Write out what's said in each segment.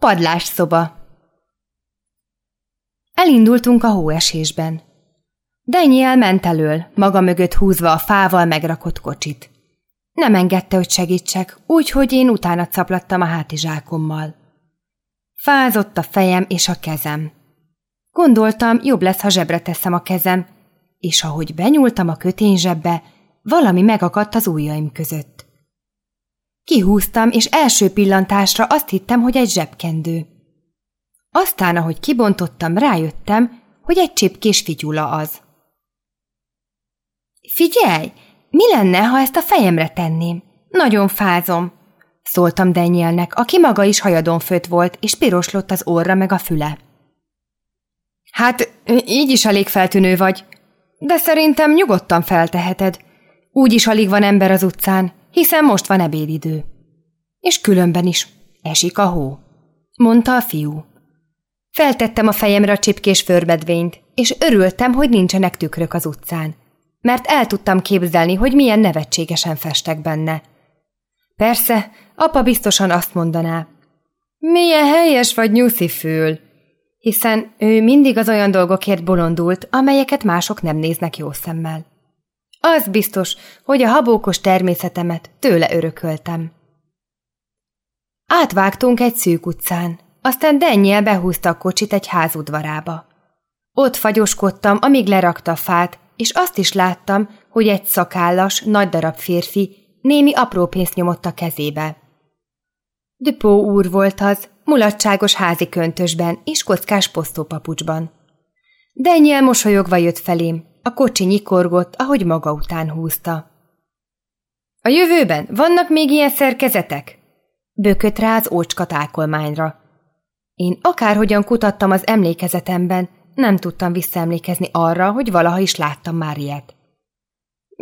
Padlásszoba Elindultunk a hóesésben. Daniel ment elől, maga mögött húzva a fával megrakott kocsit. Nem engedte, hogy segítsek, úgyhogy én utána caplattam a hátizsákommal. Fázott a fejem és a kezem. Gondoltam, jobb lesz, ha zsebre teszem a kezem, és ahogy benyúltam a kötényzsebbe, valami megakadt az ujjaim között. Kihúztam, és első pillantásra azt hittem, hogy egy zsebkendő. Aztán, ahogy kibontottam, rájöttem, hogy egy csipkés figyula az. Figyelj, mi lenne, ha ezt a fejemre tenném? Nagyon fázom, szóltam Danielnek, aki maga is hajadon főtt volt, és piroslott az orra meg a füle. Hát, így is elég feltűnő vagy, de szerintem nyugodtan felteheted. Úgy is alig van ember az utcán, hiszen most van ebédidő. És különben is, esik a hó, mondta a fiú. Feltettem a fejemre a csipkés förmedvényt, és örültem, hogy nincsenek tükrök az utcán, mert el tudtam képzelni, hogy milyen nevetségesen festek benne. Persze, apa biztosan azt mondaná, milyen helyes vagy nyuszi fül, hiszen ő mindig az olyan dolgokért bolondult, amelyeket mások nem néznek jó szemmel. Az biztos, hogy a habókos természetemet tőle örököltem. Átvágtunk egy szűk utcán, aztán Dennyel behúzta a kocsit egy házudvarába. Ott fagyoskodtam, amíg lerakta a fát, és azt is láttam, hogy egy szakállas, nagy darab férfi némi apró pénzt nyomott a kezébe. Dupó úr volt az, mulatságos házi köntösben és kockás posztópapucsban. Daniel mosolyogva jött felém, a kocsi nyikorgott, ahogy maga után húzta. A jövőben vannak még ilyen szerkezetek? Bökött rá az ócska tákolmányra. Én akárhogyan kutattam az emlékezetemben, nem tudtam visszaemlékezni arra, hogy valaha is láttam már ilyet.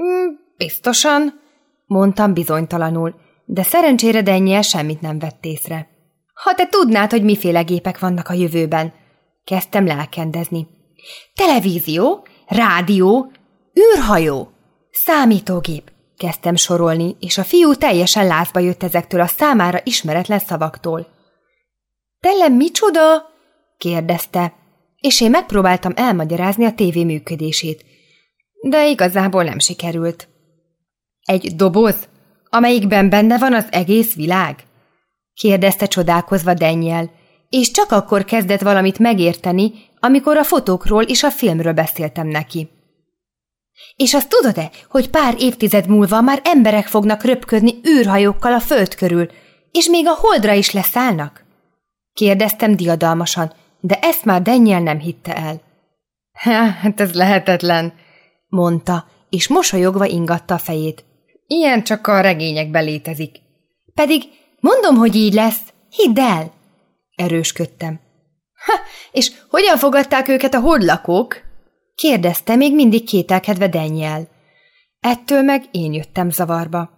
Mm, biztosan, mondtam bizonytalanul, de szerencsére Daniel semmit nem vett észre. Ha te tudnád, hogy miféle gépek vannak a jövőben, kezdtem lelkendezni. Televízió, rádió, űrhajó, számítógép, kezdtem sorolni, és a fiú teljesen lázba jött ezektől a számára ismeretlen szavaktól. Tele micsoda? kérdezte, és én megpróbáltam elmagyarázni a tévé működését, de igazából nem sikerült. Egy doboz, amelyikben benne van az egész világ? kérdezte csodálkozva Daniel, és csak akkor kezdett valamit megérteni, amikor a fotókról és a filmről beszéltem neki. És azt tudod-e, hogy pár évtized múlva már emberek fognak röpködni űrhajókkal a föld körül, és még a holdra is leszállnak? Kérdeztem diadalmasan, de ezt már Daniel nem hitte el. Hát ez lehetetlen, mondta, és mosolyogva ingatta a fejét. Ilyen csak a regényekben létezik. Pedig mondom, hogy így lesz, hidd el! Erősködtem. És hogyan fogadták őket a holdlakók? Kérdezte még mindig kételkedve Daniel. Ettől meg én jöttem zavarba.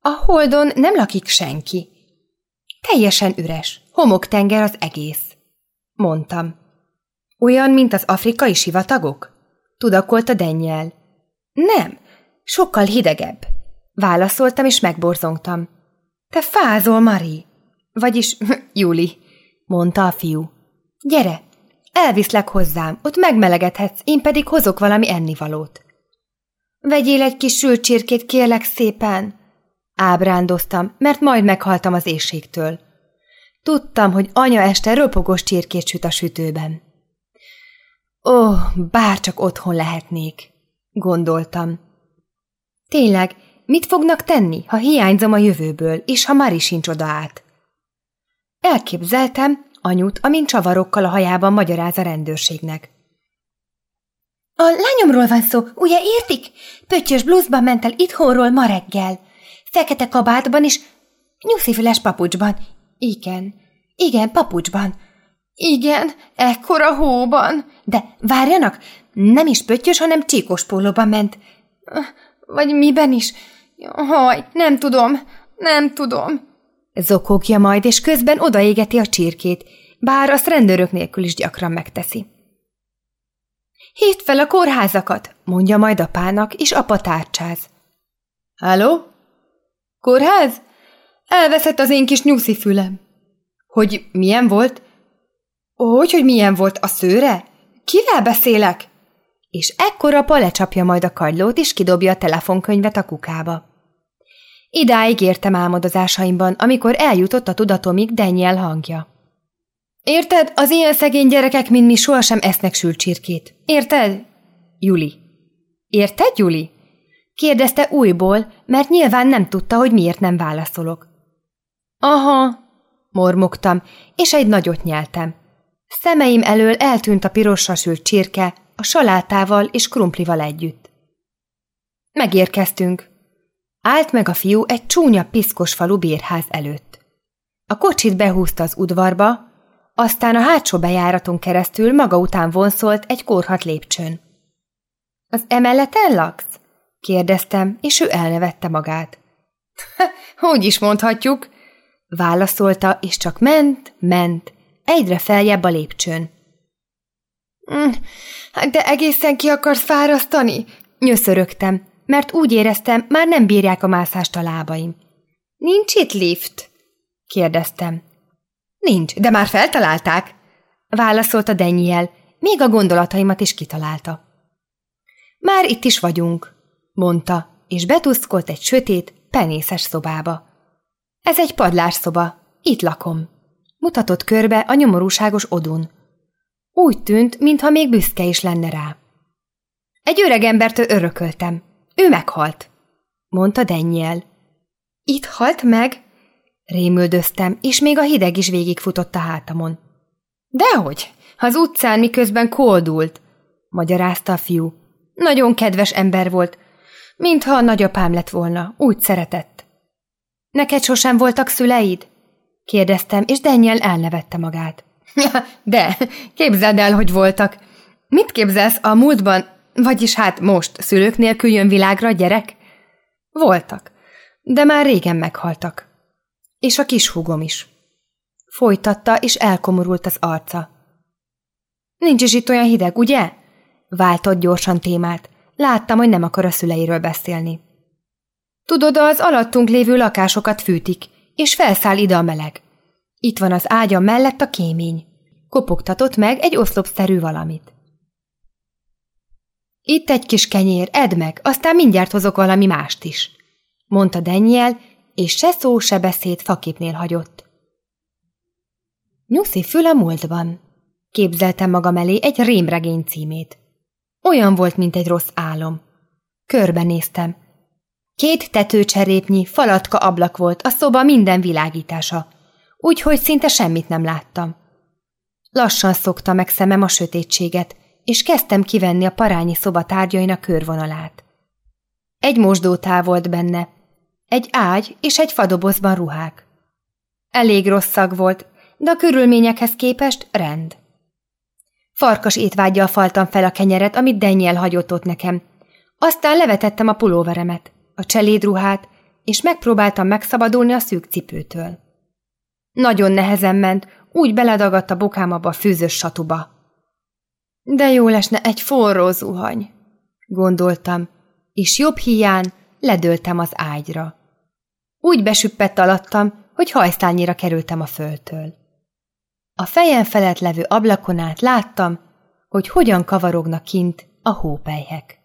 A holdon nem lakik senki. Teljesen üres, homoktenger az egész. Mondtam. Olyan, mint az afrikai sivatagok? Tudakolta Daniel. Nem, sokkal hidegebb. Válaszoltam és megborzongtam. Te fázol, Mari. Vagyis Júli, mondta a fiú. Gyere, elviszlek hozzám, ott megmelegedhetsz, én pedig hozok valami ennivalót. Vegyél egy kis sült csirkét, kérlek szépen. Ábrándoztam, mert majd meghaltam az éjségtől. Tudtam, hogy anya este ropogos csirkét süt a sütőben. Ó, oh, bárcsak otthon lehetnék, gondoltam. Tényleg, mit fognak tenni, ha hiányzom a jövőből, és ha Mari sincs oda át? Elképzeltem anyut, amint csavarokkal a hajában magyaráz a rendőrségnek. A lányomról van szó, ugye értik? Pöttyös blúzban ment el itthonról ma reggel. Fekete kabátban és nyuszifüles papucsban. Igen, igen, papucsban. Igen, ekkora hóban. De várjanak, nem is pöttyös, hanem csíkos pólóban ment. Vagy miben is? Haj, nem tudom, nem tudom. Zokogja majd, és közben odaégeti a csirkét, bár azt rendőrök nélkül is gyakran megteszi. Hívd fel a kórházakat, mondja majd apának, és apa tárcsáz. Halló? Kórház? Elveszett az én kis nyuszi fülem. Hogy milyen volt? Hogy, hogy milyen volt a szőre? Kivel beszélek? És ekkora pa lecsapja majd a kagylót, és kidobja a telefonkönyvet a kukába. Idáig értem álmodozásaimban, amikor eljutott a tudatomig Daniel hangja. Érted, az ilyen szegény gyerekek, mint mi, sohasem esznek sült. Érted? Juli. Érted, Juli? Kérdezte újból, mert nyilván nem tudta, hogy miért nem válaszolok. Aha, mormogtam, és egy nagyot nyeltem. Szemeim elől eltűnt a pirosra sült csirke, a salátával és krumplival együtt. Megérkeztünk. Állt meg a fiú egy csúnya piszkos falu bérház előtt. A kocsit behúzta az udvarba, aztán a hátsó bejáraton keresztül maga után vonszolt egy korhat lépcsőn. – Az emeleten laksz? – kérdeztem, és ő elnevette magát. – Hogy is mondhatjuk? – válaszolta, és csak ment, ment, egyre feljebb a lépcsőn. Mm, – De egészen ki akarsz fárasztani? – nyöszörögtem, mert úgy éreztem, már nem bírják a mászást a lábaim. – Nincs itt lift? – kérdeztem. Nincs, de már feltalálták, válaszolta Daniel, még a gondolataimat is kitalálta. Már itt is vagyunk, mondta, és betuszkolt egy sötét, penészes szobába. Ez egy padlásszoba, itt lakom. Mutatott körbe a nyomorúságos odun. Úgy tűnt, mintha még büszke is lenne rá. Egy öreg embertől örököltem. Ő meghalt, mondta Daniel. Itt halt meg? Rémüldöztem, és még a hideg is végigfutott a hátamon. Dehogy, az utcán miközben koldult, magyarázta a fiú. Nagyon kedves ember volt, mintha a nagyapám lett volna, úgy szeretett. Neked sosem voltak szüleid? kérdeztem, és Daniel elnevette magát. De, képzeld el, hogy voltak. Mit képzelsz a múltban, vagyis hát most szülők nélkül jön világra gyerek? Voltak, de már régen meghaltak. És a kis húgom is. Folytatta, és elkomorult az arca. Nincs is itt olyan hideg, ugye? Váltott gyorsan témát. Láttam, hogy nem akar a szüleiről beszélni. Tudod, az alattunk lévő lakásokat fűtik, és felszáll ide a meleg. Itt van az ágya mellett a kémény. Kopogtatott meg egy oszlopszerű valamit. Itt egy kis kenyér, edd meg, aztán mindjárt hozok valami mást is, mondta Daniel, és se szó, se beszéd faképnél hagyott. Nyuszi fül a múltban. Képzeltem magam elé egy rémregény címét. Olyan volt, mint egy rossz álom. Körbenéztem. Két tetőcserépnyi, falatka ablak volt, a szoba minden világítása, úgyhogy szinte semmit nem láttam. Lassan szokta meg szemem a sötétséget, és kezdtem kivenni a parányi szoba tárgyainak körvonalát. Egy mosdótál volt benne, egy ágy és egy fadobozban ruhák. Elég rossz szag volt, de a körülményekhez képest rend. Farkas étvágyjal faltam fel a kenyeret, amit Daniel hagyott ott nekem. Aztán levetettem a pulóveremet, a cselédruhát, és megpróbáltam megszabadulni a szűk cipőtől. Nagyon nehezen ment, úgy beledagadt a bokám a fűzős satuba. De jó lesne egy forró zuhany, gondoltam, és jobb hián ledöltem az ágyra. Úgy besüppett alattam, hogy hajszálnyira kerültem a földtől. A fejem felett levő ablakon át láttam, hogy hogyan kavarognak kint a hópelyhek.